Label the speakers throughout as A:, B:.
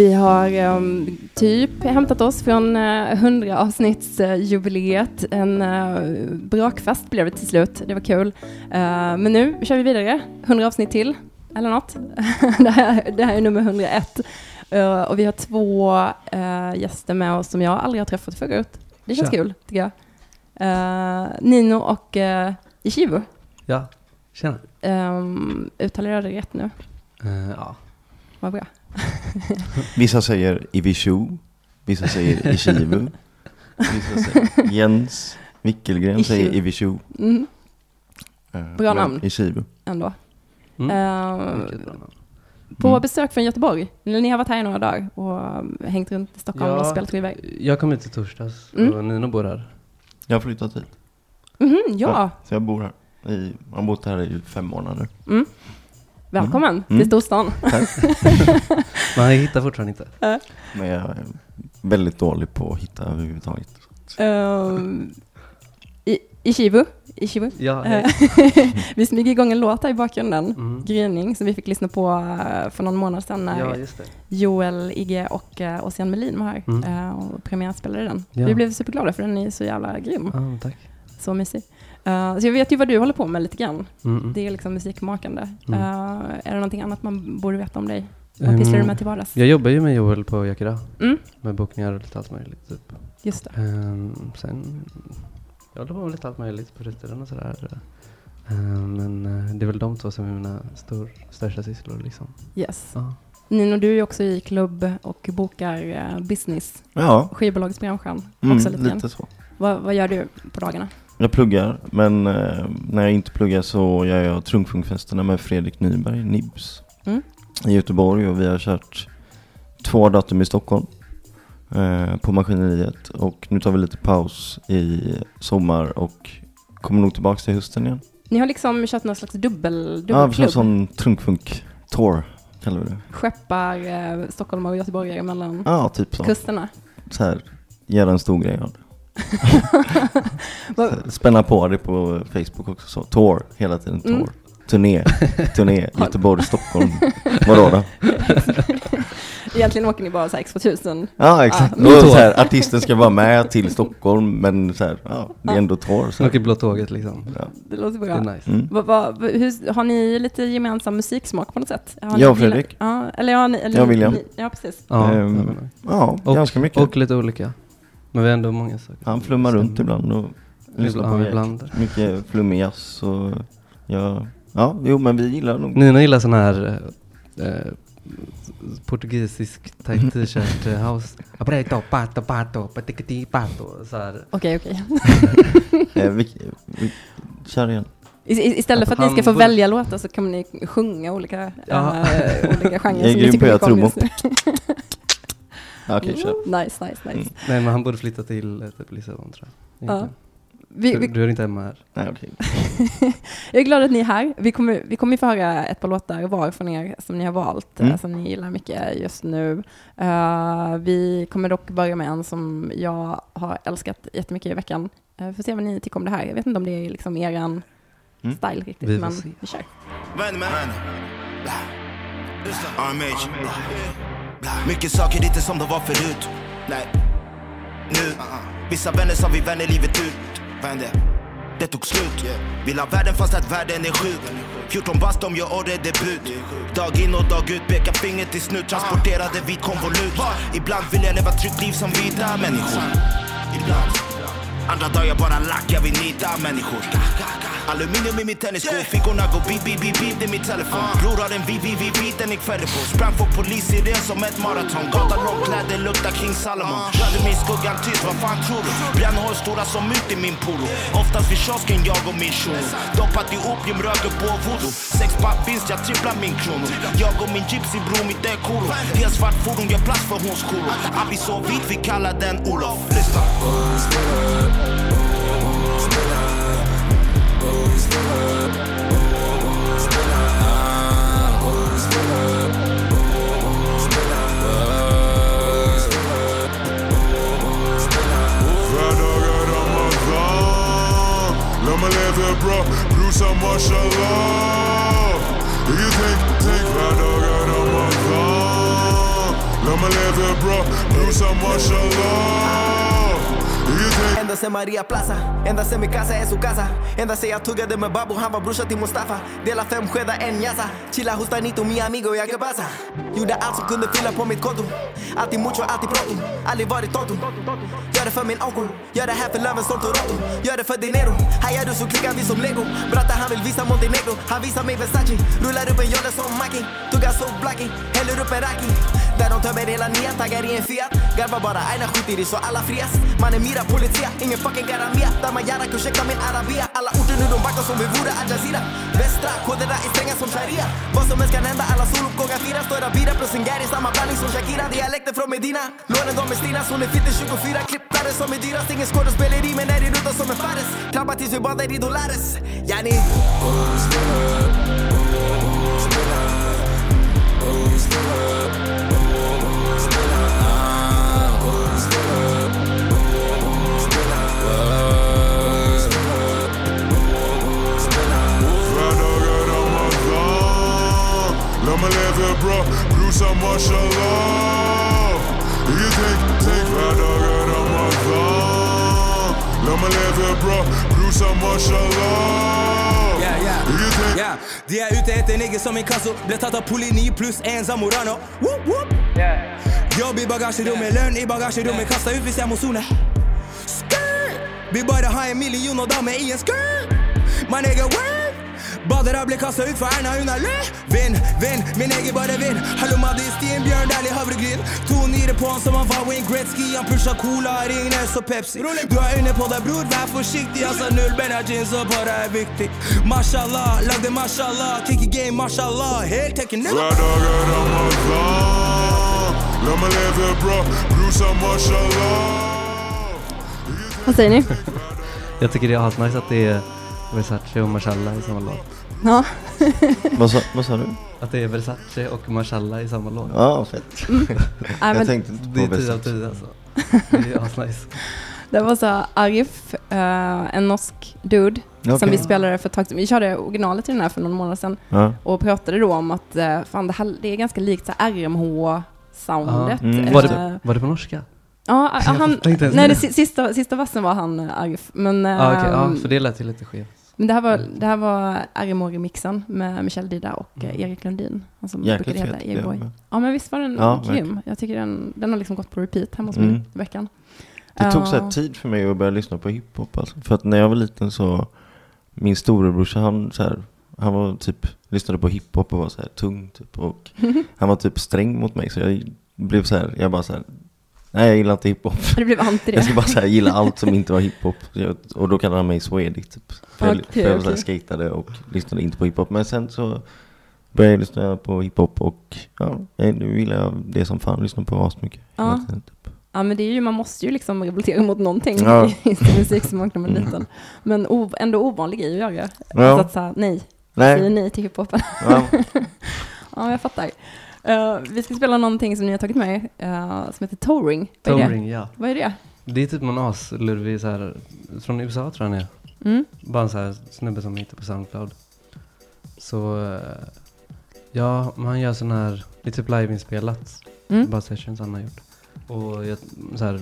A: Vi har um, typ hämtat oss från uh, 100 avsnittsjubileet. Uh, en uh, brakfest blev det till slut. Det var kul. Uh, men nu kör vi vidare. 100 avsnitt till, eller något. det, här, det här är nummer 101. Uh, och vi har två uh, gäster med oss som jag aldrig har träffat förut. Det känns
B: Tja.
A: kul, tycker jag. Uh, Nino och uh, Ishivu.
B: Ja, tjena.
A: Um, uttalar jag det rätt nu?
B: Eh, ja.
A: Vad bra.
C: Vissa säger Ivishu, vissa säger Ishivu, vissa säger Jens Wickelgren
A: Ishivu.
C: säger Ivishu.
A: Mm,
C: eh,
A: Bra namn.
C: Ishivu.
A: ändå.
B: Mm.
A: Uh, på
C: Mm.
A: besök från Göteborg. Ni har varit här i några dagar och hängt runt i Stockholm
B: Ja.
A: och spelat skivor.
B: Jag kom hit i torsdags
A: Mm.
B: och Nino bor här.
C: Jag har flyttat hit.
A: Mhm, ja,
C: Så jag bor här. I, jag har bott här i fem månader.
A: mm. Välkommen
C: Mm.
A: till storstan.
B: Men jag hittar fortfarande inte.
C: Men jag är väldigt dålig på att hitta överhuvudtaget.
A: Um, i, Ishivu. Ishivu.
B: Ja,
A: Eh,
B: hej.
A: vi smyger igång en låt här i bakgrunden.
B: Mm.
A: Gryning som vi fick lyssna på eh, för någon månad sedan när
B: Ja, just det.
A: Joel, Igge och uh, Ossian Melin var här
B: Mm.
A: eh, och premiärspelade den.
B: Ja.
A: Vi blev superglada för den är så jävla grym.
B: Ja, tack.
A: Så mysig. Eh, så jag vet ju vad du håller på med lite grann.
B: Mm, mm.
A: Det är liksom musikmakande.
B: Mm.
A: Eh, är det någonting annat man borde veta om dig? Vad pysslar du med till vardags?
B: Jag jobbar ju med Joel på Yakira.
A: Mm,
B: Med bokningar och lite allt möjligt. Typ.
A: just det.
B: Ehm, sen, jag håller på med lite allt möjligt på fritiden och sådär. Ehm, men eh, det är väl de två som är mina stor, största sysslor liksom.
A: Yes.
B: Ja.
A: Nino, du är ju också i klubb och bokar business,
C: Ja,
A: skivbolagsbranschen.
C: mm,
A: också lite, grann.
C: lite så.
A: Vad, vad gör du på dagarna?
C: Jag pluggar, men eh, när jag inte pluggar så gör jag Trumfunkfesterna med Fredrik Nyberg, Nibs,
A: Mm.
C: i Göteborg och vi har kört två datum i Stockholm eh, på maskineriet och nu tar vi lite paus i sommar och kommer nog tillbaka till hösten igen.
A: Ni har liksom kört någon slags dubbel,
C: Ja,
A: dubbelklubb.
C: en sån trunkfunk-tour, kallar vi det.
A: Skeppar eh, stockholmare och göteborgare mellan
C: Ja, typ så.
A: kusterna.
C: så här, göra en stor grej av det. Spänna på det på Facebook också så. Tour, hela tiden tour.
A: Mm.
C: Turné, turné, Göteborg, Stockholm. Vadå då?
A: Egentligen åker ni bara så här X2000.
C: Ja exakt.
A: Ja.
C: Och så här, artisten ska vara med till Stockholm men så här, ja, det är ändå tour. Så.
B: Sen åker blå tåget liksom.
C: Ja.
A: Det låter
B: Det
A: bra.
B: är nice.
C: Mm.
A: Vad, vad, hur, har ni lite gemensam musiksmak på något sätt? Har
C: Jag och Fredrik.
A: Ja, eller ja, ni, eller
C: Jag och William.
A: Ni, ja, precis.
B: Ja, det nice.
C: Ja,
B: Och-
C: ganska mycket.
B: och lite olika. Men vi har ändå många saker.
C: Han flummar runt ibland och lyssnar på
B: ibland.
C: mycket flummig jazz och ja, ja, jo men vi gillar nog.
B: Nina gillar sån här eh, portugisisk tight t-shirt eh, house. Apreto, pato, pato, patikati, pato. Så här.
A: Okej, okej.
C: Eh, kör igen.
A: I- Istället för att ni ska få välja låtar så kommer ni sjunga olika,
B: Ja.
A: äh, olika genrer
C: Jag är grym på
A: tycker
C: att göra
A: just
C: Okej, kör.
A: Nice, nice, nice.
C: Mm.
B: Nej men han borde flytta till eh, typ Lissabon tror jag.
A: Ja.
B: Egentligen.
A: Vi,
B: Du,
A: vi,
B: du är inte hemma här.
C: Nej, okej.
A: jag är glad att ni är här. Vi kommer, vi kommer ju få höra ett par låtar var från er som ni har valt,
C: Mm.
A: eh, som ni gillar mycket just nu. Eh, vi kommer dock börja med en som jag har älskat jättemycket i veckan. Uh, får se vad ni tycker om det här. Jag vet inte om det är liksom eran
C: Mm.
A: style riktigt,
B: Vi
A: men
B: se.
A: vi kör.
D: Vän med RMH Mycket saker inte som de var förut. Nej. Nu. Vissa vänner sa vi vänner livet ut. Vände Det tog slut. Vill ha världen fast att världen är sjuk. 14 bast de gör orredebut Dag in och dag ut pekar finger till snut. Transporterade vit konvolut. Ibland vill jag leva tryggt liv som vita människor. Ibland Andra dagar bara lack, jag vill nita människor. Aluminium i min tennissko, fickorna går beep, beep, beep, beep, det är min telefon. Bror har en VVV, vit, den gick färdig på Sprang för polis i det som ett maraton. Gatan lång, kläder luktar King Salomon. Rörde mig i skuggan tyst, vad fan tror du? Brännhål stora som ut i min polo. Oftast vid kiosken, jag och min shuno Doppat i opium, röker på voodoo Sex papp vinst, jag tripplar min krono Jag och min gypsy bror, mitt är kolo Helt svart fordon, gör plats för hons kolo Abi så vit, vi kallar den Olof. Lyssna
E: Vardagar Ramadan Låt mig leva bra, brorsan mashallah Inget tänk, tänk Vardagar Ramadan Låt mig brorsan mashallah Ingenting
F: Ända sen Maria Plaza, ända sen min casa är su casa. Ända sen jag tuggade med Babu, han var brorsa till Mustafa Dela fem skedar, en jazza Chilla hos Danito, mi amigo, jag que pasa? Gjorde allt som kunde fylla på mitt konto Alltid mucho, alltid pronto. Aldrig varit tonto Gör det för min onkel, gör det här för löven som Toronto Gör det för dinero, hajar du så klickar vi som lego. Bratta han vill visa Montenegro, han visar mig Versace. Rullar upp en jolle som Maki, tuggar så blacky. Häller upp en raki Där de tömmer hela nia, taggar i en Fiat. Garvar bara aina skiter i så alla frias Man är mira polizia, ingen fucking garamia Där man gärna ursäkta min arabia. Alla orter nu de backar som vi vore Al Jazeera. Västra, koderna är stränga som sharia. Vad som helst kan hända, alla soluppgångar firas Stora bira plus en gäri, samma blandning som Shakira. Dialekter från Medina, lånen de är stinas Hon är fitter 24, Rappare som är dyrast Ingen skådespeleri men är i rutan som en Fares. Klappa tills vi badar i dollares. Yani.
G: Ute efter nigger som inkasso Blev tatt av poli 9 plus en Zamorano Whoop, whoop. Jobb i bagagerummet, lön i bagagerummet Kasta ut jeg må sone Skirt! Vi bare har en million og dame i en skirt. My nigga word Badere ble kasta ut for Erna hun er løvin Vinn, min egen bare vinn. Hallo Madisti, en bjørn deilig havregryn To nyre på han som han var Wayne Gretzky. Han pusha cola, Ringnes og Pepsi. Du har øyne på deg bror, vær forsiktig Altså null beina jeans og para er viktig. Mashallah, lagde mashallah. Kick game, mashallah. Helt tekken nigga
E: Vardagar Ramadan Låt mig leva bra, brorsan mashallah.
A: Vad säger ni?
B: Jag tycker det är asnice att det är Versace och Mashallah i samma låt.
A: Ja,
C: Vad sa, vad sa du?
B: Att det är Versace och Mashallah i samma låt.
C: Ja, fett.
A: Nej,
C: Jag
A: men
C: tänkte inte
B: Det är
C: på
B: 10 av. 10 alltså. Det är asnice.
A: det var så Arif, eh, en norsk dude, som
C: Okej.
A: vi spelade för ett tag sedan. Vi körde originalet till den här för någon månad sedan
C: Ja.
A: och pratade då om att eh, fan, det, här, det är ganska likt så RMH-soundet.
C: Mm.
A: Eh,
B: Var, det, var det på norska?
A: Ja,
B: Jag
A: han, nej,
B: det.
A: det si- sista, sista vassen var han Arif. Men,
B: Ja, okej. ja,
A: ehm,
B: för det lät ju lite skevt.
A: Men det här var, det här var RMH-remixen med Michel Dida och eh, Erik Lundin. Han som
C: Jäkligt
A: brukade heta. Egoboy.
C: Ja.
A: Ja, men visst var den
C: Ja,
A: grym? Jag tycker den, den har liksom gått på repeat hemma hos
C: Mm.
A: mig i veckan.
C: Det tog så här tid för mig att börja lyssna på hiphop alltså. För att när jag var liten så, min storebrorsa han så här, han var typ, lyssnade på hiphop och var så här tung typ. Och han var typ sträng mot mig så jag blev så här, jag bara så här, nej jag gillar inte hiphop.
A: Det blev anti
C: Jag
A: det.
C: ska bara så här, gilla allt som inte var hiphop. Jag- Och då kallade han mig Swedish typ. För jag,
A: Okej,
C: för jag
A: okej.
C: skatade och lyssnade inte på hiphop. Men sen så började jag lyssna på hiphop och ja, nu gillar jag det som fan, lyssnar på asmycket.
A: Ja.
C: Typ.
A: Ja, men det är ju, man måste ju liksom revoltera mot någonting
C: Ja.
A: i sin musik som man när man är liten. Men o, ändå ovanlig grej att göra.
C: Ja.
A: Alltså att säga nej, säga
C: Nej,
A: nej till hiphopen.
C: ja.
A: Ja, jag fattar. Eh, vi ska spela någonting som ni har tagit med eh, som heter Touring.
B: Touring, ja.
A: Vad är det?
B: Det är typ någon aslurvig så här, från USA tror jag han är.
A: Mm.
B: Bara en så här snubbe som hittar på Soundcloud. Så, eh, ja, men han gör sån här, det är typ liveinspelat.
A: Mm.
B: Bara sessions han har gjort. Och jag, så här,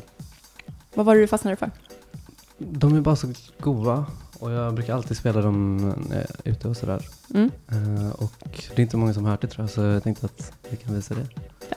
A: Vad var det du fastnade för?
B: de är bara så goa. Och jag brukar alltid spela dem när jag är ute och sådär.
A: Mm.
B: Eh, och det är inte många som har hört det tror jag, så jag tänkte att vi kan visa det.
H: Ja,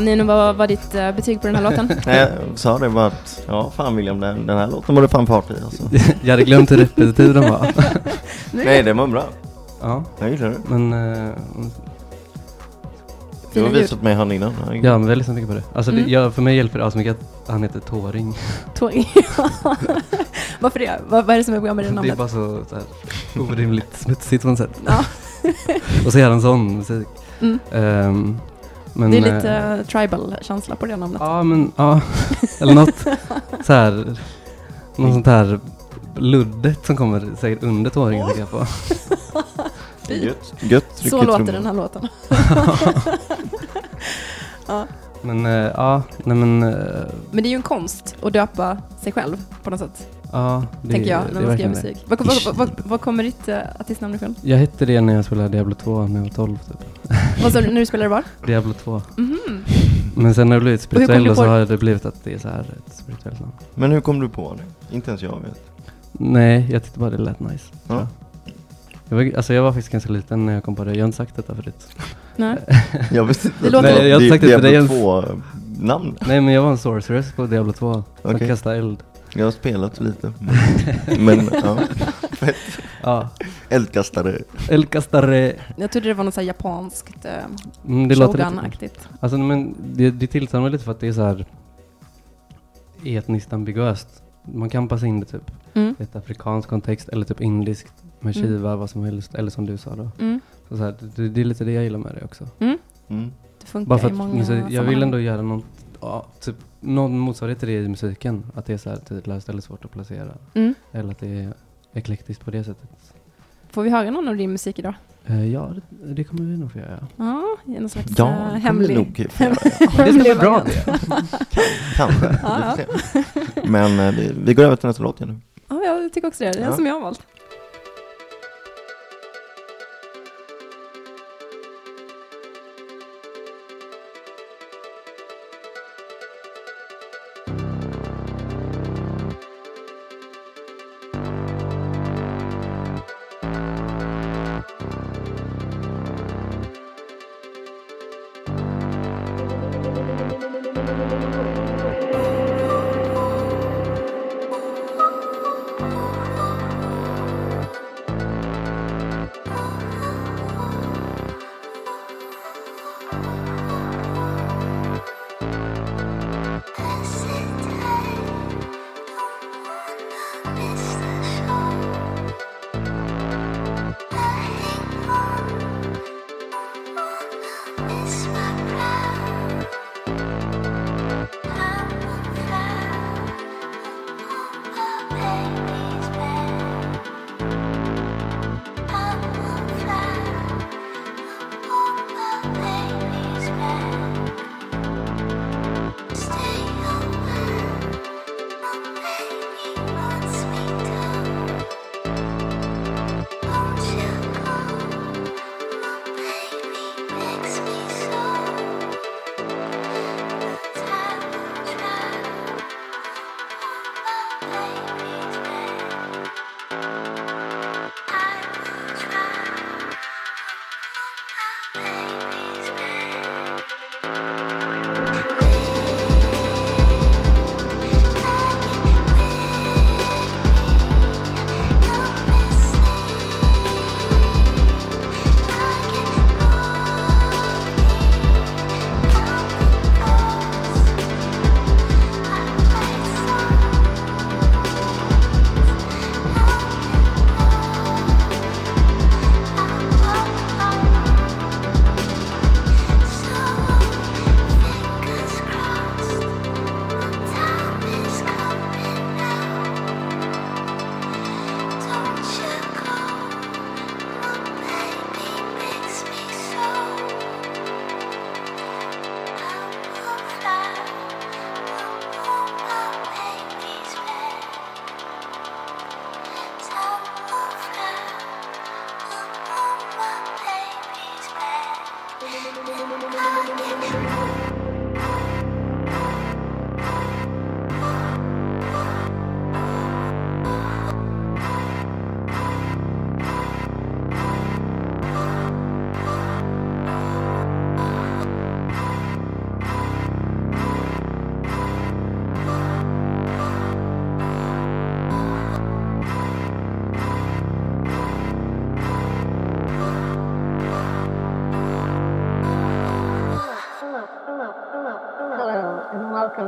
H: Nino, vad var ditt eh, betyg på den här låten?
C: Nej, jag sa det bara att, ja fan William, den, den här låten var det fan fart i alltså.
B: Jag hade glömt hur repetitiv den var.
C: Nej, den var bra.
B: Ja,
C: Jag gillar det.
B: men eh,
C: Du har visat mig han innan.
B: ja, men lyssnat mycket på det. Alltså,
H: Mm.
B: det, ja, för mig hjälper det asmycket att han heter Tåring.
H: Tåring. Varför det? Vad, vad är det som är bra med det
B: Det är
H: namnet?
B: bara så, så här, orimligt smutsigt på något sätt.
H: Ja.
B: Och så är han sån musik.
H: Mm.
B: Ehm, men,
H: Det är
B: eh,
H: lite eh, tribal-känsla på det namnet.
B: Ja, men ja. Eller något så här. Något sånt här luddet som kommer säkert under tåringen tänker jag på.
C: Gött. Gött tryck
H: Så
C: i
H: låter
C: trumman.
H: den här låten. ja.
B: Men eh, ja, nej men. eh,
H: Men det är ju en konst att döpa sig själv på något sätt,
B: ja, det,
H: tänker jag,
B: det
H: när
B: är
H: man skriver
B: det.
H: musik. Var, var, var, var kommer ditt uh, artistnamn ifrån?
B: Jag hette det när jag spelade Diablo 2 när jag var 12 typ.
H: Vad sa du när du spelade var?
B: Diablo 2.
H: Mhm.
B: Men sen har det blivit spirituell så
H: det?
B: har det blivit att det är så här ett spirituellt namn.
C: Men hur kom du på det? Inte ens jag vet.
B: Nej, jag tyckte bara det lät nice.
C: Ja.
B: Jag var, alltså jag var faktiskt ganska liten när jag kom på det. Jag har inte sagt detta förut.
H: Nej.
C: Jag visste inte
H: Det låter-
B: Nej, jag har inte sagt det dig
C: Diablo
B: ens.
C: 2 namn.
B: Nej men jag var en sorceress på Diablo 2. Som
C: Okej.
B: kastade eld.
C: Jag har spelat lite. Men, ja.
B: Ja.
C: Eldkastare.
B: Eldkastare.
H: Jag trodde det var något så här japanskt, eh,
B: Mm, det låter lite
H: shogun-aktigt.
B: Alltså men det, det tilltalar mig lite för att det är så här etniskt ambiguöst. Man kan passa in det typ
H: Mm.
B: i ett afrikansk kontext eller typ indiskt med
H: Mm.
B: shiva, vad som helst. Eller som du sa då.
H: Mm.
B: Så så här, det, det är lite det jag gillar med det också.
C: Mm.
H: Det funkar
B: Bara för
H: i
B: att
H: många
B: musik, jag vill ändå göra något, ja, typ någon motsvarighet till det i musiken. Att det är så här tidlöst eller svårt att placera.
H: Mm.
B: Eller att det är eklektiskt på det sättet.
H: Får vi höra någon av din musik idag?
B: Eh, ja, det, det kommer vi nog få göra.
H: Ja, i någon slags
C: Ja,
H: eh,
C: det
H: hemlig...
C: nog få göra.
B: Det ska
H: hemlig
B: bli bra det.
C: Kanske.
H: Ja,
C: se. Men eh, vi, vi går över till nästa låt igen nu.
H: Ja, jag tycker också det. Det är den
C: Ja.
H: som jag har valt.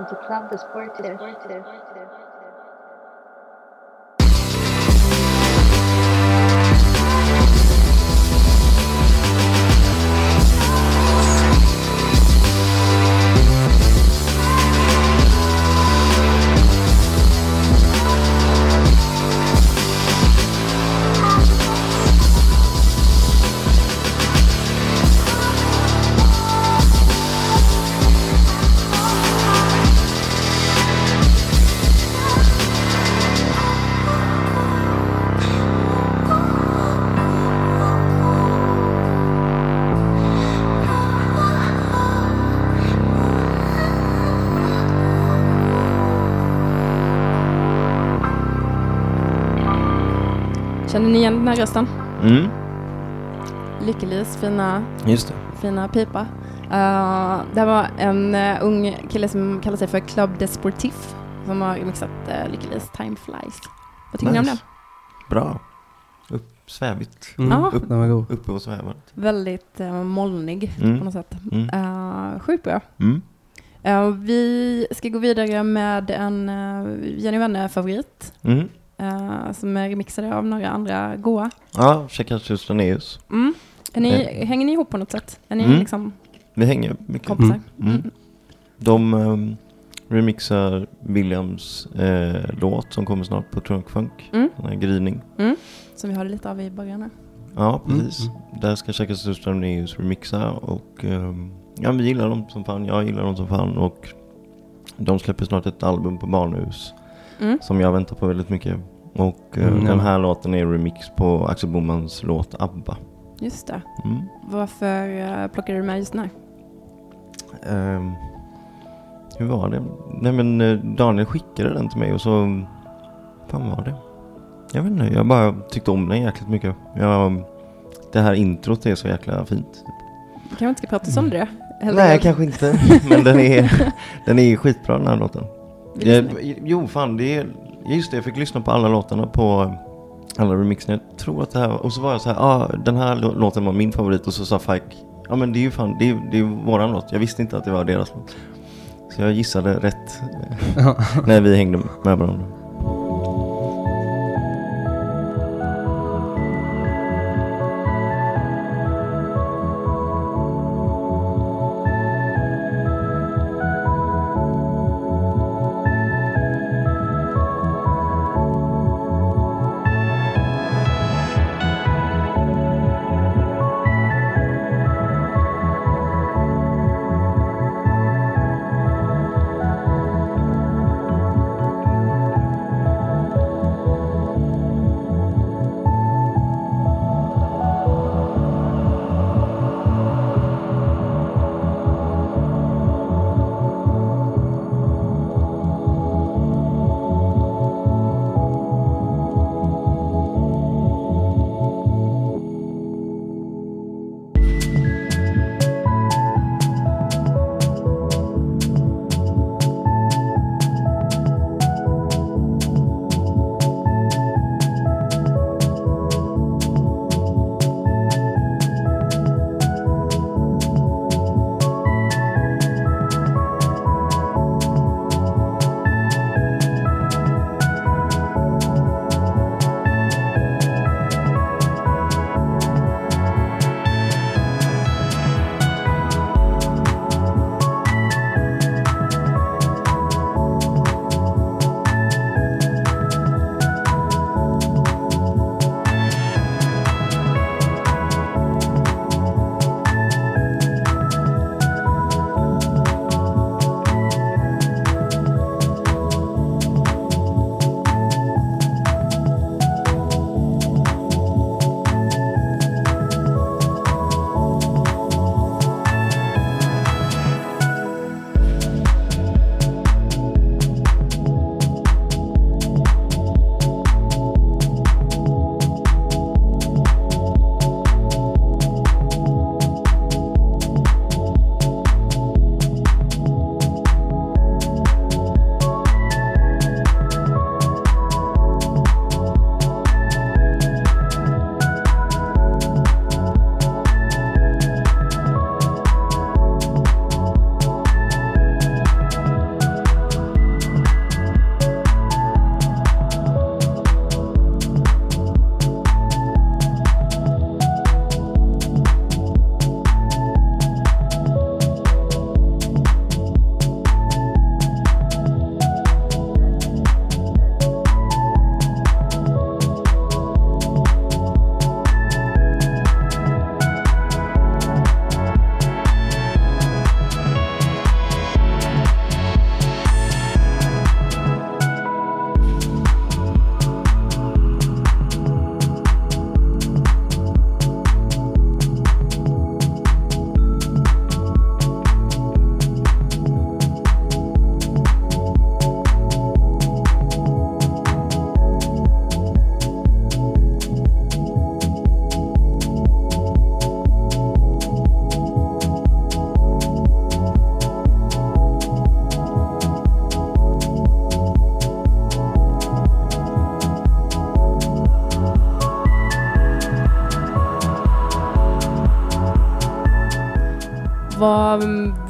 I: Welcome to Club Desportive.
A: Känner ni igen den här rösten?
C: Mm,
A: Lyckelis fina,
C: just det.
A: fina pipa. Uh, det här var en uh, ung kille som kallar sig för Club Desportif som har remixat uh, Lyckelis Time Flies. Vad tycker ni om den?
C: Bra. Upp, svävigt.
B: Mm.
A: Ja.
B: Den var god.
C: Uppe och svävar.
A: Väldigt uh, molnig
C: Mm.
A: på något sätt.
C: Mm.
A: Uh, sjukt bra.
C: Mm.
A: Uh, vi ska gå vidare med en uh, Jenny Wenne-favorit
C: Mm.
A: Uh, som är remixade av några andra goa.
C: Ja, checka ut Straneus.
A: Mm. Ni,
C: Eh.
A: Hänger ni ihop på något sätt? Är ni
C: Mm.
A: liksom
C: Vi hänger mycket.
A: kompisar?
C: Mm.
A: Mm.
C: De ehm, remixar Williams eh, låt som kommer snart på Trunk Funk.
A: Mm.
C: Den här Gryning.
A: Som vi hörde lite av i början. här.
C: Ja,
B: Mm,
C: precis. Där ska Checkas ut Straneus remixa och ehm, ja, vi gillar dem som fan. Jag gillar dem som fan och de släpper snart ett album på Barnhus
A: Mm.
C: som jag väntar på väldigt mycket. Och eh,
B: Mm,
C: den här låten är remix på Axel Bomans låt ABBA.
A: Just det.
C: Mm.
A: Varför uh, plockade du med just den här?
C: Ehm, hur var det? Nej men eh, Daniel skickade den till mig och så... Fan var det? Jag vet inte, jag bara tyckte om den jäkligt mycket. Jag, det här introt är så jäkla fint.
A: Kan vi inte ska prata sönder det? Helt
C: Nej, kanske inte. Men den är, den är skitbra den här låten. Jag, jo, fan det är... Just det, jag fick lyssna på alla låtarna på alla remixerna. Jag tror att det här... Och så var jag så här, ah, den här lå- låten var min favorit. Och så sa Fike, ja men det är ju fan, det är, det är våran låt. Jag visste inte att det var deras låt. Så jag gissade rätt eh, när vi hängde med varandra.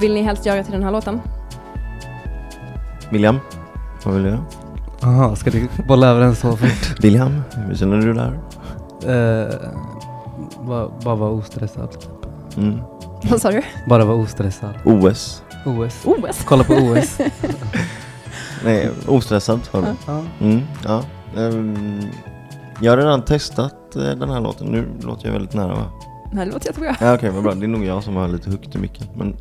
A: Vill ni helst göra till den här låten?
C: William, vad vill du göra?
B: Jaha, ska du bolla över den så fort?
C: William, hur känner du där?
B: Eh, bara, bara vara ostressad.
C: Mm.
A: Vad sa du?
B: Bara vara ostressad.
C: OS?
B: OS.
A: OS?
B: Kolla på OS.
C: Nej, ostressad sa du?
B: ja.
C: Mm, ja. Ehm, jag har redan testat eh, den här låten. Nu låter jag väldigt nära va?
A: Det här låter jättebra.
C: Ja, Okej, vad bra. Det är nog jag som har lite högt i micken. Men,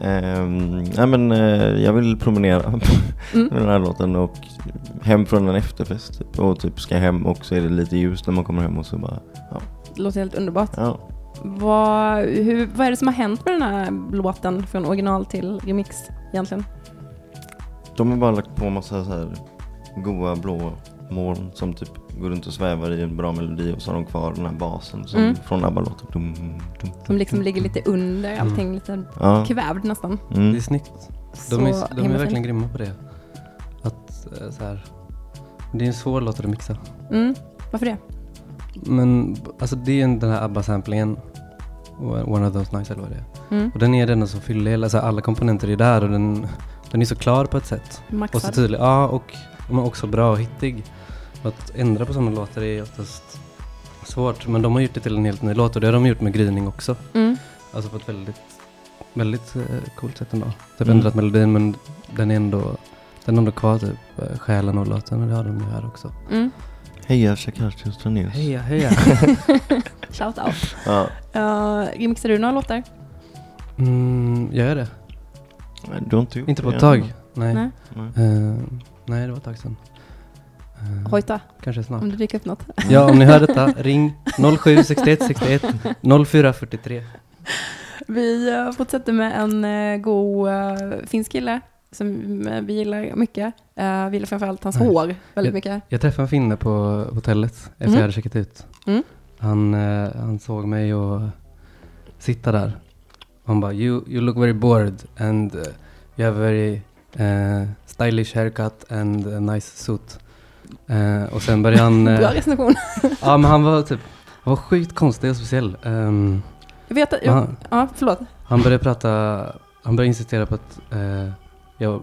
C: ehm, nej, men eh, jag vill promenera med den här låten och hem från en efterfest. Typ, och typ ska hem och så är det lite ljus när man kommer hem och så bara, ja.
A: Det låter helt underbart.
C: ja.
A: Vad, hur, vad är det som har hänt med den här låten från original till remix egentligen?
C: De har bara lagt på massa så här goa blå moln som typ går runt och svävar i en bra melodi och så har de kvar den här basen som
A: Mm.
C: från ABBA-låten. Dum, dum,
A: Som liksom ligger lite under allting, lite
C: Ja.
A: kvävd nästan.
C: Mm.
B: Det är snyggt.
A: Så
B: De är, de är verkligen grymma på det. Att eh, så här. Det är en svår låt att remixa.
A: Mm. Varför det?
B: Men alltså det är en- den här ABBA-samplingen. One of those nights eller vad det är.
A: Mm.
B: Och den är den som fyller hela, så här, alla komponenter är där och den, den är så klar på ett sätt. Och så
A: Maxad.
B: tydlig. Ja, och, men också bra och hittig. Att ändra på sådana låtar är oftast svårt. Men de har gjort det till en helt ny låt och det har de gjort med gryning också.
A: Mm.
B: Alltså på ett väldigt, väldigt eh, coolt sätt ändå. Typ
C: Mm.
B: ändrat melodin men den är ändå, den är ändå kvar typ eh, själen och låten och det har de ju här också.
A: Mm.
C: Heja Shakashi och Straneus.
B: Heja, heja!
A: Shout out.
C: Ja.
A: Uh, remixar du några låtar?
B: mm, gör jag det?
C: Nej, Du har inte gjort
B: Inte på ett tag. Nej.
A: Nej.
C: Nej.
B: Eh, nej, det var ett tag sedan. Eh,
A: Hojta,
B: Kanske snart.
A: om det dyker upp något.
B: Ja, om ni hör detta, ring 0761 61 0443.
A: Vi eh, fortsätter med en uh, god uh, finsk kille som eh, vi gillar mycket. Uh, vi gillar framförallt hans
B: Nej.
A: hår väldigt mycket.
B: Jag träffade en finne på hotellet efter
A: Mm.
B: jag hade checkat ut.
A: Mm.
B: Han, eh, han såg mig och sitta där. Han bara, you, you look very bored and uh, you have very eh, stylish haircut and a nice suit. Eh, och sen började han...
A: Bra
B: eh,
A: recension.
B: ja, men han var typ, han var sjukt konstig och speciell. Ehm,
A: Jag vet jag, ja, förlåt.
B: han började prata, han började insistera på att eh, jag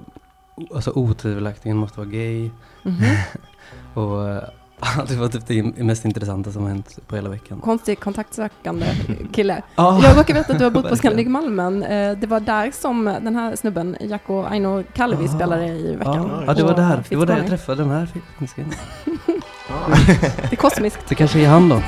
B: alltså otvivelaktigt måste vara gay.
A: Mhm.
B: Och eh, det var typ det mest intressanta som har hänt på hela veckan.
A: Konstig kontaktsökande kille.
B: Ah,
A: Jag råkar veta att du har bott på. Scandic Malmen. Eh, Det var där som den här snubben, Jacko Aino Kallevi,
B: Ah.
A: spelade i veckan.
B: Ja, ja, det var där. Det var där jag träffade den här finsken.
A: Det är kosmiskt.
B: Det kanske är han då.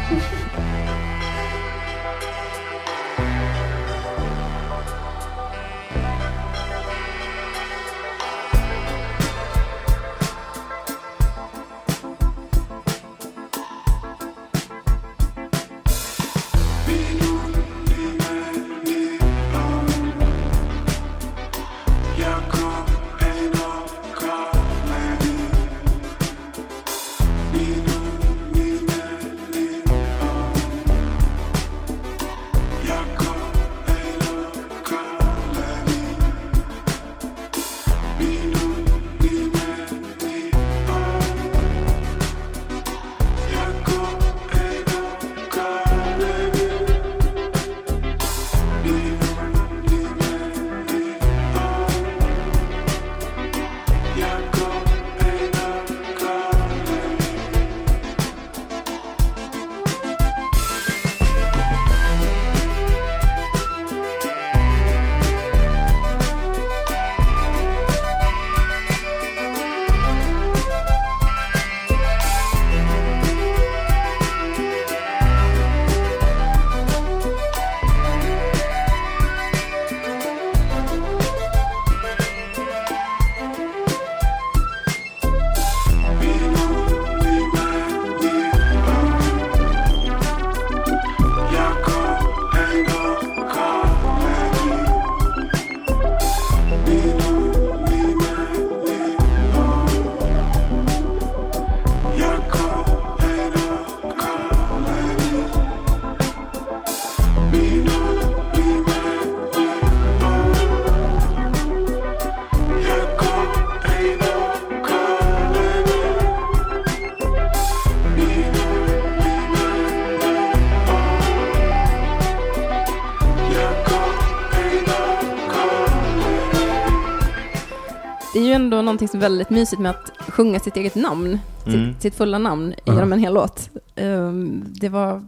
A: Någonting som är väldigt mysigt med att sjunga sitt eget namn,
C: Mm.
A: sitt, sitt fulla namn
B: Ja.
A: genom en hel låt. Ehm, det var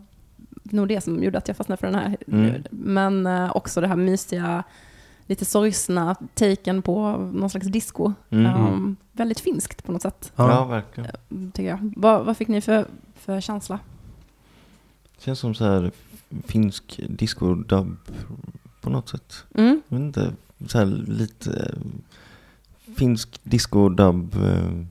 A: nog det som gjorde att jag fastnade för den här.
C: Mm.
A: Men eh, också det här mysiga, lite sorgsna taken på någon slags disco.
C: Mm.
A: Ehm, väldigt finskt på något sätt,
C: Ja,
B: Ja.
C: verkligen.
A: tycker jag. Vad, vad fick ni för, för känsla?
C: Känns som så här finsk disco-dub på något sätt.
A: Mm.
C: Jag vet inte, så här lite finsk disco-dub eh,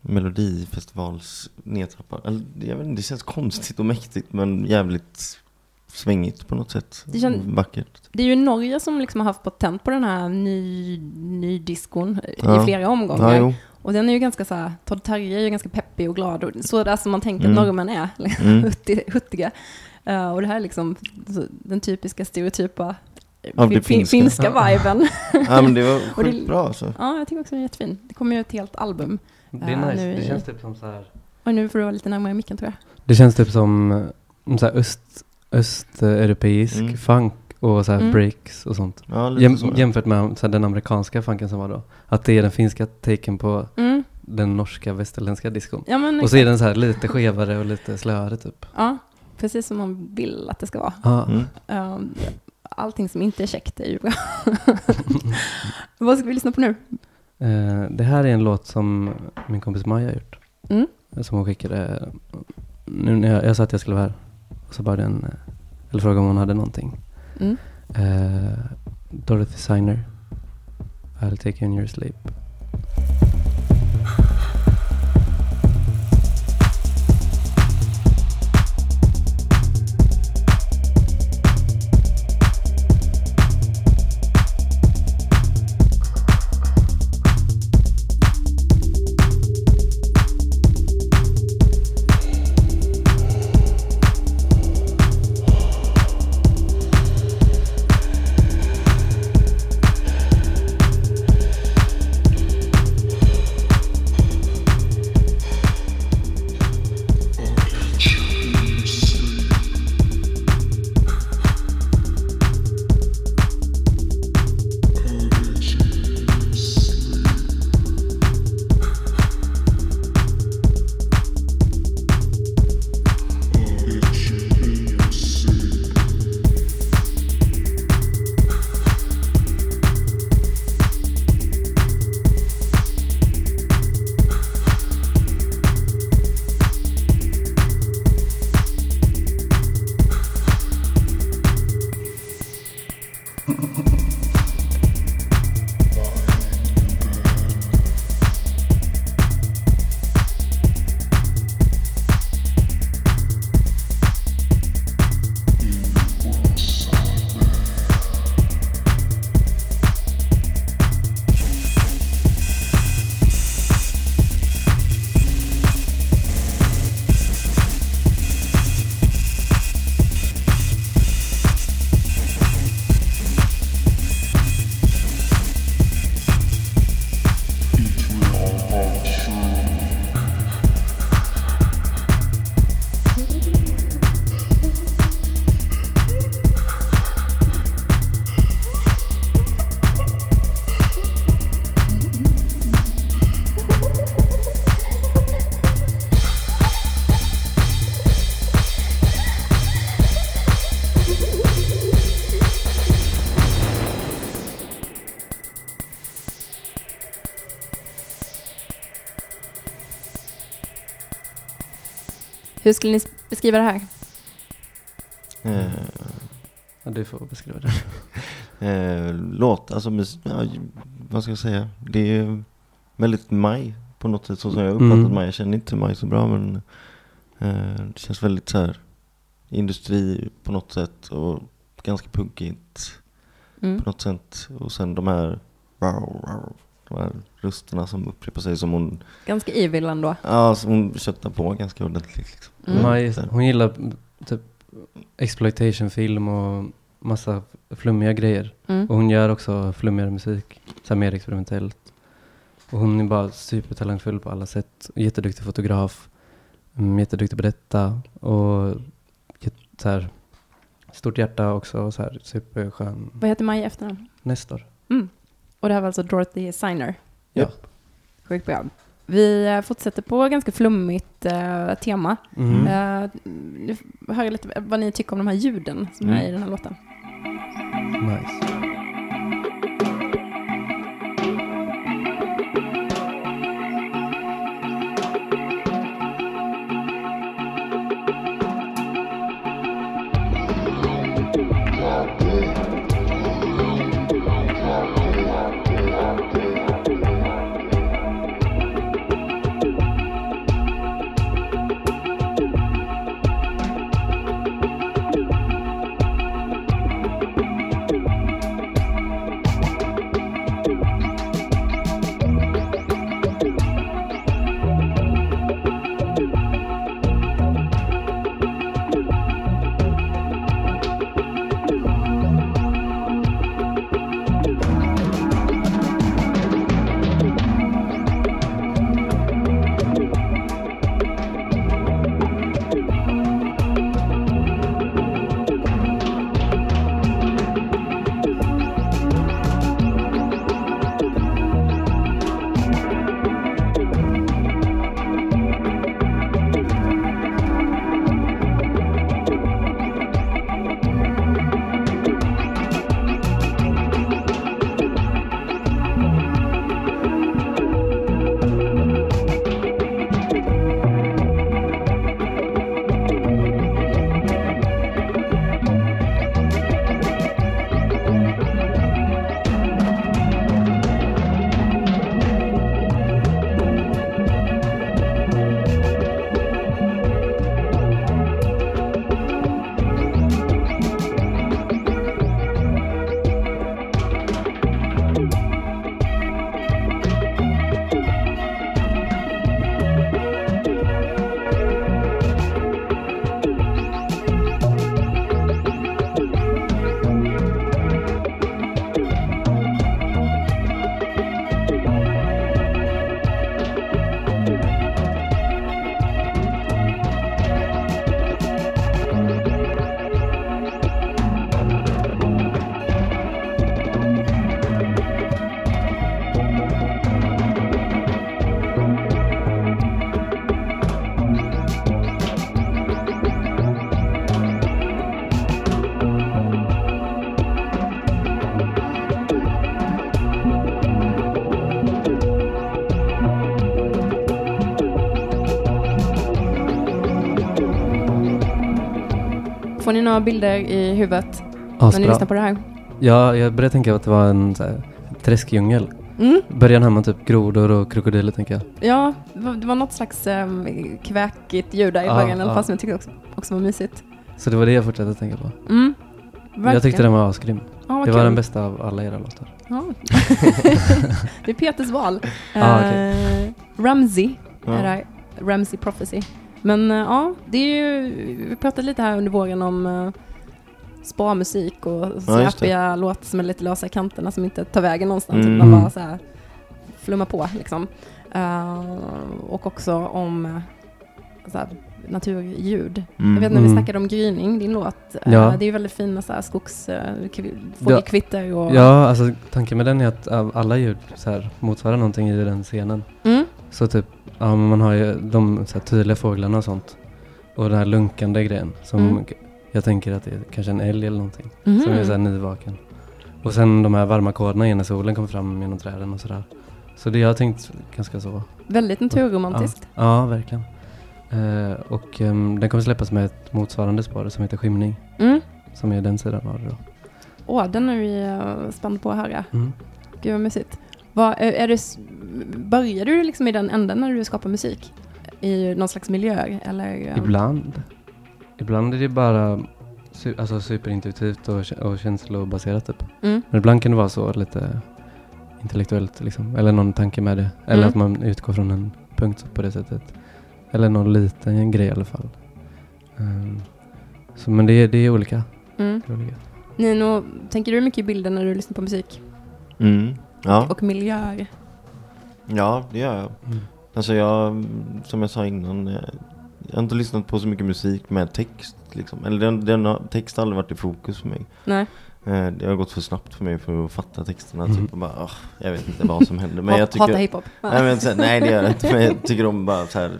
C: melodifestivals nedtrappad. Eller, Jag vet inte, det känns konstigt och mäktigt men jävligt svängigt på något sätt.
A: Det kän-
C: Vackert.
A: Det är ju Norge som liksom har haft patent på den här ny, ny diskon
C: Ja.
A: i flera omgångar.
C: Ja.
A: Och den är ju ganska så här, Todd Terje är ju ganska peppig och glad och så där som man tänker
C: Mm.
A: att norrmän är,
C: Mm.
A: hutti- huttiga. Eh, och det här är liksom den typiska stereotypa
C: Av det
A: fin-
C: finska.
A: finska viben.
C: Ja men det var sjukt bra alltså.
A: ja, jag tycker också den är jättefin. Det kommer ju ett helt album.
B: Det är
A: Ja,
B: nice.
A: nu
B: Det
A: i-
B: känns typ som så här.
A: Och nu får du vara lite närmare micken tror jag.
B: Det känns typ som eh, så här öst, östeuropeisk
C: Mm.
B: funk och så här
A: Mm.
B: breaks och sånt.
C: Ja,
B: Jäm,
C: så. ja.
B: jämfört med så här, den amerikanska funken som var då. Att det är den finska taken på
A: Mm.
B: den norska västerländska diskon.
A: Ja, men
B: Och så är den så här lite skevare och lite slöare typ.
A: Ja, precis som man vill att det ska vara.
B: Ja.
C: Mm.
A: Um, allting som inte är käckt är ju bra. Vad ska vi lyssna på nu?
B: Eh, det här är en låt som min kompis Maja har gjort.
A: Mm.
B: Som hon skickade. Nu när jag, jag sa att jag skulle vara här. Och så bara den, eller frågade om hon hade någonting.
A: Mm.
B: Eh, Dorothy Signer. I'll take you in your sleep.
A: Hur skulle ni beskriva det här?
C: Eh,
B: Ja, du får beskriva det.
C: eh, låt, alltså ja, vad ska jag säga? Det är väldigt maj på något sätt så som jag uppfattat
B: Mm.
C: maj. Jag känner inte maj så bra men eh, det känns väldigt så här industri på något sätt och ganska punkigt
A: Mm.
C: på något sätt. Och sen de här, de här rösterna som upprepar sig som hon,
A: Ganska evil ändå.
C: ja, som hon köttar på ganska ordentligt. Liksom.
A: Mm.
B: Maj,
C: här.
B: hon gillar mm, typ exploitation-film och massa flummiga grejer.
A: Mm.
B: Och hon gör också flummigare musik, så mer experimentellt. Och hon är bara supertalangfull på alla sätt. Jätteduktig fotograf, mm, jätteduktig på detta och så här, stort hjärta också och så här superskön.
A: Vad heter Maja i efternamn?
B: Nestor.
A: Mm. Och det här var alltså Dorothy Signer.
C: Japp.
A: Sjukt bra. Vi eh, fortsätter på ganska flummigt eh, tema.
B: Mm.
A: Eh, nu hör jag lite vad ni tycker om de här ljuden som är
C: Mm.
A: i den här låten.
B: Nice.
A: Några bilder i huvudet när ni
B: Asbra.
A: lyssnar på det här?
B: Ja, jag började tänka att det var en så här, träskdjungel.
A: Mm.
B: Början har man typ grodor och krokodiler tänker jag.
A: Ja, det var- något slags um, kväkigt ljud där i
B: Ja,
A: början i alla fall som jag tyckte också, också var mysigt.
B: Så det var det jag fortsatte tänka på.
A: Mm.
B: Jag tyckte den var asgrym.
A: vad
B: Det var den bästa av alla era låtar.
A: Ja. det är Peters val.
B: Ah, okej.
A: Eh, Ramsey
C: Ja.
A: är det här. Ramsey Prophecy. Men eh, ja, det är ju, vi pratade lite här under våren om uh, spa-musik och
C: Ja,
A: släpiga låtar som är lite lösa i kanterna som inte tar vägen någonstans
C: Mm.
A: utan bara så här flummar på liksom. Eh, och också om uh, så här, naturljud.
C: Mm.
A: Jag vet när vi
B: Mm.
A: snackade om gryning, din låt. eh,
B: Ja.
A: det är ju väldigt fina så här, skogs, uh, fågelkvitter och...
B: Ja, alltså tanken med den är att alla ljud så här, motsvarar någonting i den scenen.
A: Mm.
B: Så typ, ja men man har ju de så här, tydliga fåglarna och sånt. Och den här lunkande grejen som
A: Mm.
B: jag tänker att det är kanske en älg eller någonting.
A: Mhm.
B: Som är så här nyvaken. Och sen de här varma koderna igen när solen kommer fram genom träden och sådär. Så det jag har tänkt ganska så.
A: Väldigt naturromantiskt.
B: Ja, ja verkligen. Eh, och ehm, den kommer släppas med ett motsvarande spår som heter Skymning.
A: Mm.
B: Som är den sidan av det då.
A: Åh, den är vi uh, spända på att höra.
B: Mm.
A: Gud vad mysigt. Vad, är, är det, börjar du liksom i den änden när du skapar musik? I någon slags miljö? Eller, eh,
B: Ibland. Ibland är det bara alltså superintuitivt och, och känslobaserat typ.
A: Mm.
B: Men ibland kan det vara så lite intellektuellt liksom. Eller någon tanke med det. Eller
A: Mm.
B: att man utgår från en punkt på det sättet. Eller någon liten grej i alla fall. Ehm, så, men det, är- det är olika.
A: Mm.
B: Det är olika.
A: Nino, tänker du mycket i bilden när du lyssnar på musik?
C: Mm. Ja.
A: Och miljöer?
C: Ja, det gör jag.
B: Mm.
C: Alltså jag, som jag sa innan, eh, jag har inte lyssnat på så mycket musik med text liksom. Eller den, den har, text har aldrig varit i fokus för mig.
A: Nej.
C: Eh, det har gått för snabbt för mig för att fatta texterna.
B: Mhm.
C: Typ, och bara, åh, jag vet inte vad som händer. Men jag tycker,
A: hiphop.
C: nej, men, så, här, nej det gör jag inte. Men jag tycker om bara så här.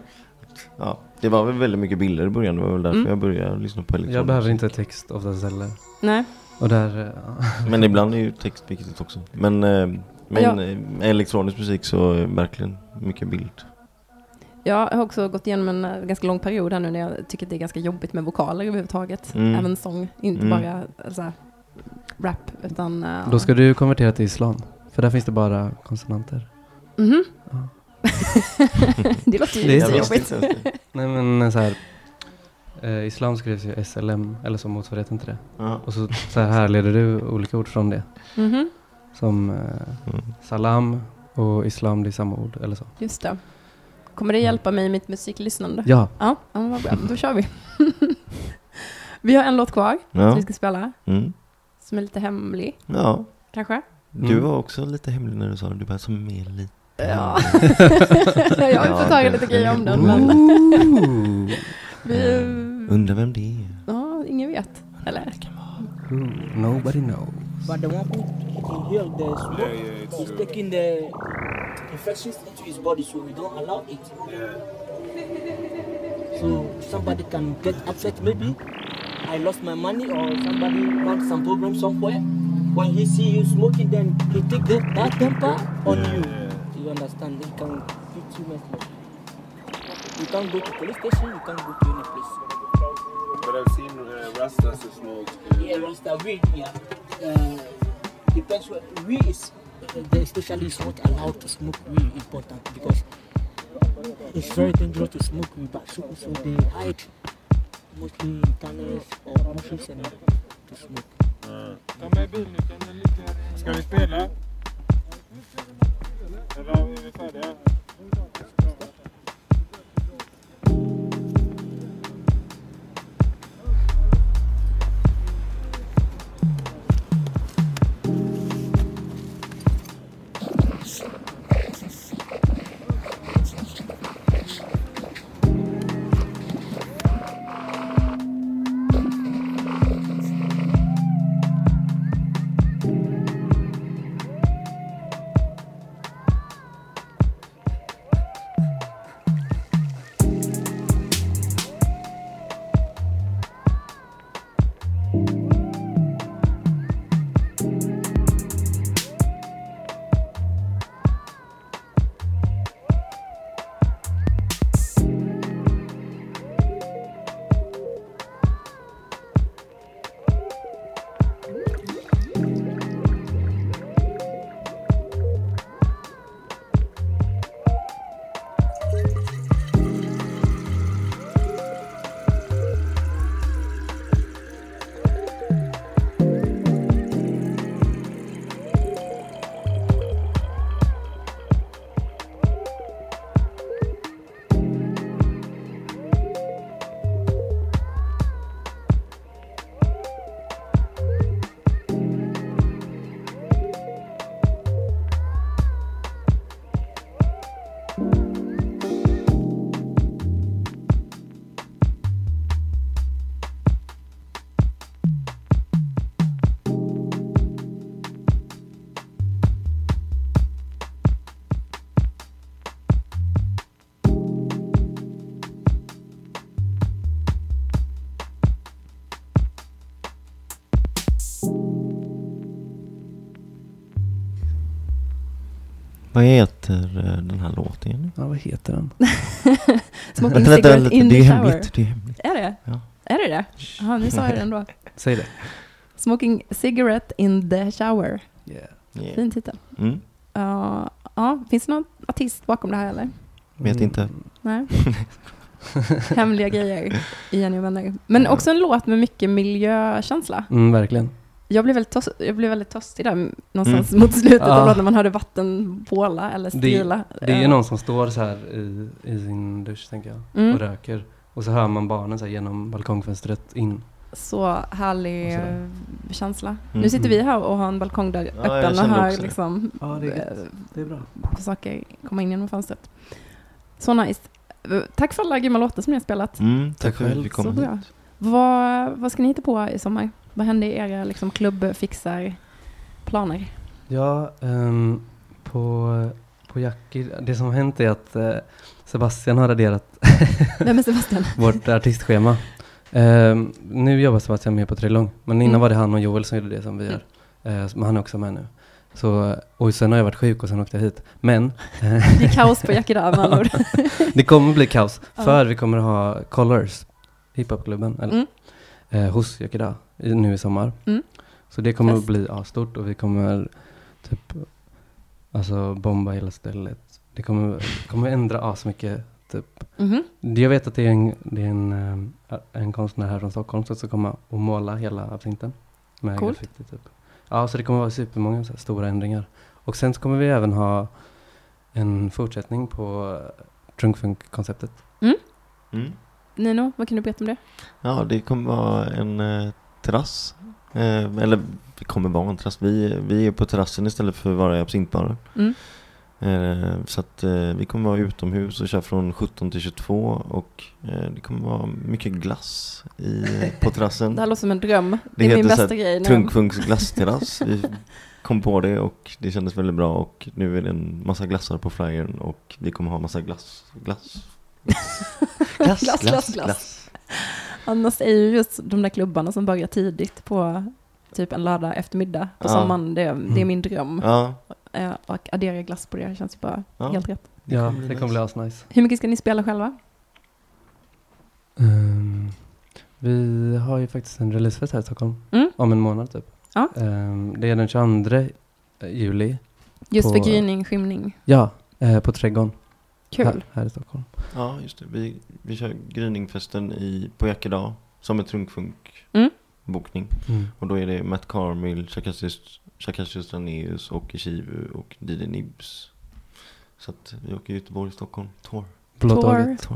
C: Ja, det var väl väldigt mycket bilder i början. Det var väl därför
A: Mm.
C: jag började lyssna på elektronik.
B: Jag behöver inte text oftast heller.
A: Nej.
B: Och där, ja.
C: Men ibland är ju text viktigt också. Men, eh, men
A: Ja.
C: eh, elektronisk musik så är verkligen mycket bild.
A: Jag har också gått igenom en eh, ganska lång period här nu när jag tycker att det är ganska jobbigt med vokaler överhuvudtaget.
C: Mm.
A: Även sång, inte
C: Mm.
A: bara så här, rap utan... eh,
B: Då ska du konvertera till islam. För där finns det bara konsonanter.
A: Mhm.
B: Ja.
A: det låter ju
B: Det
A: så jobbigt.
B: Nej men så här. Eh, islam skrivs ju SLM, eller som motsvarigheten till det.
C: Ja.
B: Och så, så här härleder du olika ord från det.
A: Mhm.
B: Som eh,
C: Mm.
B: salam och islam, det är samma ord eller så.
A: Just det. Kommer det hjälpa mig i mitt musiklyssnande?
B: Ja,
A: Ja, ja vad bra. Då kör vi. vi har en låt kvar som
C: Ja.
A: vi ska spela,
C: Mm.
A: som är lite hemlig,
C: ja.
A: kanske?
C: Du
B: Mm.
C: var också lite hemlig när du sa det. Du bara som mer lite.
A: Ja. jag har ju fått tag i lite grejer om den, men vi...
C: Undrar vem det är.
A: Ja, ingen vet. Eller?
B: Ooh, Nobody knows.
I: But the one who inhale the smoke is taking the infections into his body, so we don't allow it. So somebody can get upset. Maybe I lost my money, or somebody got some problem somewhere. When he see you smoking, then he take that, that temper on you. You understand? He can hit you mentally. You can't go to police station. You can't go to any place.
E: But I've seen uh, Rastas who smoke. uh,
I: Yeah, Rasta weed, yeah. Uh, depends what weed is. The especially is not allowed to smoke weed important because it's very dangerous to smoke weed. But so, so they hide mostly tunnels or bushes and to smoke.
E: Ska vi spela? Eller vi färdiga?
C: Vad heter eh, den här låten igen?
B: Ja, vad heter den?
A: Smoking
C: Vänta, vänta,
A: cigarette
C: vänta,
A: in
C: det
A: the
C: är
A: shower.
C: hemligt. Det är hemligt.
A: Är det?
C: Ja.
A: Är det det? Jaha, nu sa jag det ändå.
B: Säg det.
A: Smoking cigarette in the shower.
B: Yeah.
C: Yeah.
A: Fin titel.
C: Mm.
A: Ja, ja, finns det någon artist bakom det här eller?
C: Vet inte.
A: Nej. Hemliga grejer i Jenny och vänner. Men
C: Ja.
A: också en låt med mycket miljökänsla.
B: Mm, verkligen.
A: Jag blev väldigt, tos- jag blev väldigt törstig där någonstans
C: Mm.
A: mot slutet
B: Ja.
A: av låten när man hörde vatten påla eller
B: Det,
A: strila.
B: det är ju
A: Ja.
B: någon som står så här i, i sin dusch, tänker jag,
A: Mm.
B: och röker. Och så hör man barnen så här genom balkongfönstret in.
A: Så härlig
B: så.
A: känsla.
C: Mm.
A: Nu sitter vi här och har en balkongdörr
C: Ja, jag
A: öppen och hör
C: det.
A: liksom
B: Ja, det är
A: eh.
B: Det är bra.
A: saker komma in genom fönstret. Så nice. Eh, Tack för alla grymma låtar som ni har spelat.
C: Mm, tack
B: Tack
C: för att
B: själv.
C: vi kom
A: Så
C: hit.
A: bra. Vad, vad ska ni hitta på i sommar? Vad händer i era liksom, klubbfixar planer?
B: Ja, ehm, på, på Jackie, det som har hänt är att eh, Sebastian har raderat
A: Vem är Sebastian?
B: vårt artistschema. Ehm, nu jobbar Sebastian med på Trelong, men innan
A: Mm.
B: var det han och Joel som gjorde det som vi gör. Eh, men han är också med nu. Så, och sen har jag varit sjuk och sen åkte jag hit. Men
A: Det är kaos på Jackie där med andra ord.
B: det kommer bli kaos, för vi kommer ha Colors, hiphopklubben, eller,
A: Mm.
B: eh, hos Yakida nu i sommar.
A: Mm.
B: Så det kommer
A: Fest.
B: att bli ja, stort och vi kommer typ alltså bomba hela stället. Det kommer, kommer ändra asmycket. Typ.
A: Mhm.
B: Jag vet att det är en, det är en, eh, en konstnär här från Stockholm som ska komma och måla hela absinten. Med
A: Coolt.
B: graffiti typ. Ja, så det kommer vara supermånga så här, stora ändringar. Och sen så kommer vi även ha en fortsättning på eh, Trunkfunk-konceptet.
C: Mm.
A: Nino, vad kan du berätta om det?
C: Ja, det kommer vara en eh, terrass. Eh, eller det kommer vara en terrass. Vi, vi är på terrassen istället för att vara i absintbaren.
A: Mm.
C: Eh, så att eh, vi kommer vara utomhus och köra från 17 till 22 och eh, det kommer vara mycket glass i, på terrassen.
A: Det här låter som en dröm. Det,
C: Det
A: är min bästa grej.
C: Trunkfunks glassterrass. Vi kom på det och det kändes väldigt bra och nu är det en massa glassar på flyern och vi kommer ha massa glass. Glass. Glass,
A: Glass, glass, glass. Annars är ju just de där klubbarna som börjar tidigt på typ en lördag eftermiddag på
C: Ja.
A: sommaren, det, det är min dröm.
C: Ja,
A: Eh, Och addera glass på det känns ju bara
C: Ja.
A: helt rätt.
B: Ja,
C: kommer bli
B: det kommer
C: nice.
B: bli asnice.
A: Hur mycket ska ni spela själva?
B: Um, vi har ju faktiskt en releasefest här i Stockholm.
A: Mm.
B: Om en månad typ.
A: Ja.
B: Ehm, det är den 22 juli.
A: Just
B: På-
A: för gryning, skymning.
B: Ja, eh, på Trädgården.
A: Kul.
B: Här, här i Stockholm.
C: ja just det. Vi, vi kör gryningfesten i, på Jackedag som en trunkfunk
A: Mm.
C: bokning.
B: Mm.
C: Och då är det Matt Carmill, Chakasius Straneus och Ishivu och Didi Nibs. Så att vi åker Göteborg, Stockholm, tour.
B: Blå
A: Tour.
B: tåget.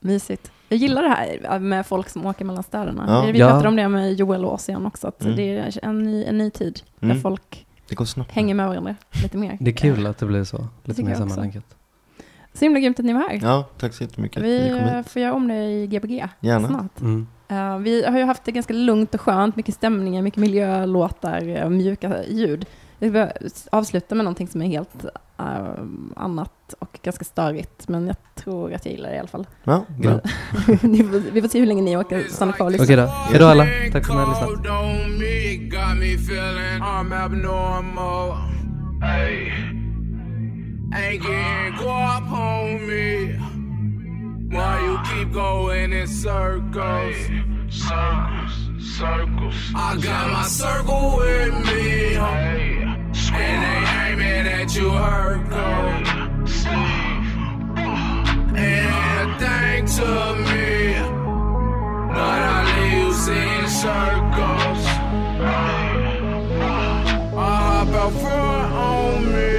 A: Mysigt. Jag gillar det här med folk som åker mellan städerna.
C: Ja.
A: Vi
B: Ja.
A: pratade om det med Joel och Ossian också, att
C: Mm.
A: det är en ny, en ny tid där
C: Mm.
A: folk
C: Det går snabbt.
A: hänger med varandra lite mer.
B: Det är kul att det blir så. Lite mer sammanlänkat.
A: Så himla grymt att ni var här.
C: Ja, tack så jättemycket
A: Vi eh, får göra om det i Gbg
C: Gärna.
A: snart.
B: Mm.
A: Eh, vi har ju haft det ganska lugnt och skönt, mycket stämningar, mycket miljölåtar, uh, mjuka ljud. Vi vill avsluta med någonting som är helt eh, annat och ganska störigt, men jag tror att jag gillar det i alla fall.
C: Ja, bra.
A: Ni får- vi får se hur länge ni orkar stanna kvar och lyssna.
B: Okej då. Hej då alla. Tack för att ni har lyssnat.
E: On me, got me feeling I'm abnormal. Hey, ain't getting guap on me. Why you keep going in circles? Circles, circles. I got my circle with me, and they aiming at you, Hercules. Ain't a thing to me. But I leave you seeing circles. I hop out front on me.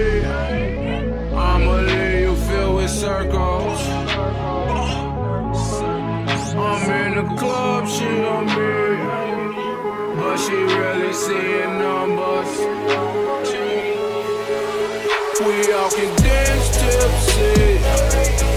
E: Circles. I'm in the club, she on me. But she really seeing numbers. We all can dance tipsy.